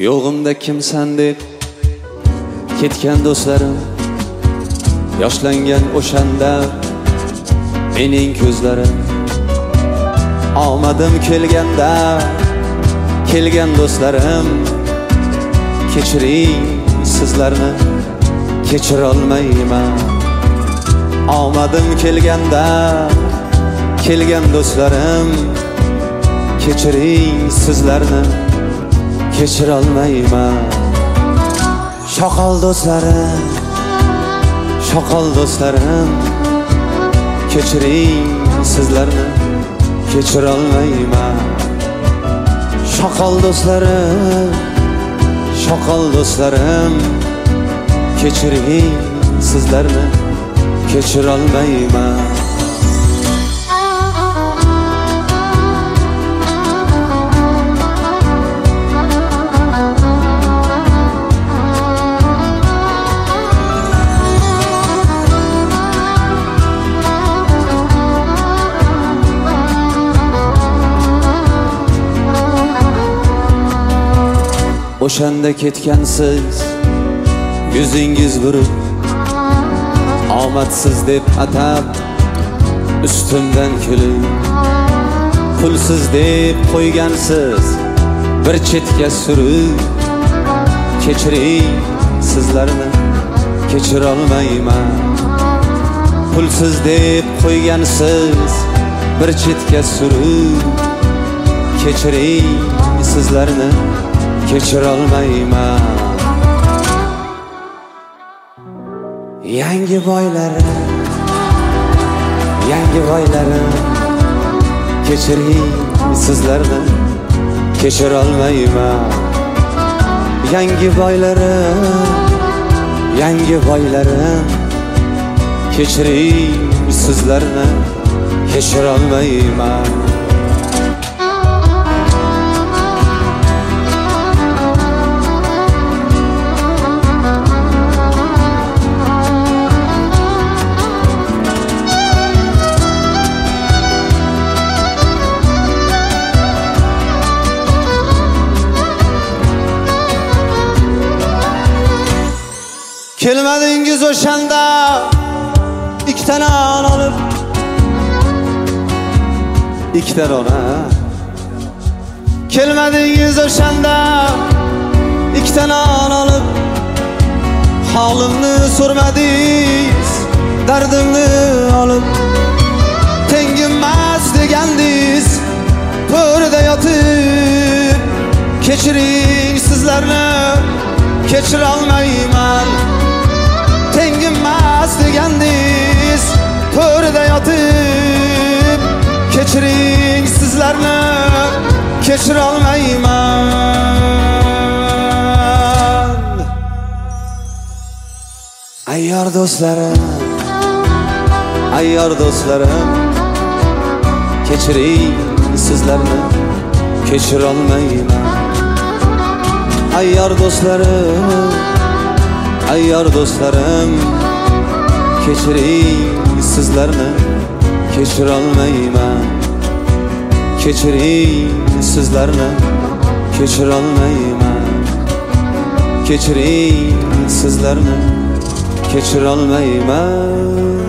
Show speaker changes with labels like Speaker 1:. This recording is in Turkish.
Speaker 1: yo'g'imda kimsan deb ketgan do'stlarim yoshlangan o'shanda mening ko'zlarim. Omadim kelganda kelgan do'stlarim kechiring sizlarni kechirolmayman. Omadim kelganda kelgan do'stlarim kechiring sizlarni. Kechirolmayman shoqol do'stlarim shoqol do'stlarim kechiring sizlarni kechirolmayman shoqol do'stlarim shoqol do'stlarim kechiring sizlarni kechirolmayman o'shanda ketgansiz yuzingiz burib omadsiz deb atab ustimdan kulib pulsiz deb qo'ygansiz bir chetga surib kechiring sizlarni kechirolmayman. Pulsiz deb qo'ygansiz bir chetga surib kechiring sizlarni kechirolmayman yangi boylarim yangi boylarim kechiring sizlarni kechirolmayman yangi boylarim yangi boylarim kechiring sizlarni kechirolmayman kelmadingiz o'shanda ikkitani non olib ikkita ona kelmadingiz o'shanda ikkita non olib holimni so'ramadingiz dardimni olib tengimmas degandingiz to'rida yotib kechiring sizlarni kechirolmayman kechirolmayman ayyor do'stlarim ayyor do'stlarim kechiring sizlarni kechirolmayman ayyor do'stlarim ayyor do'stlarim kechiring sizlarni kechirolmayman kechiring sizlarni kechirolmayman kechiring sizlarni kechirolmayman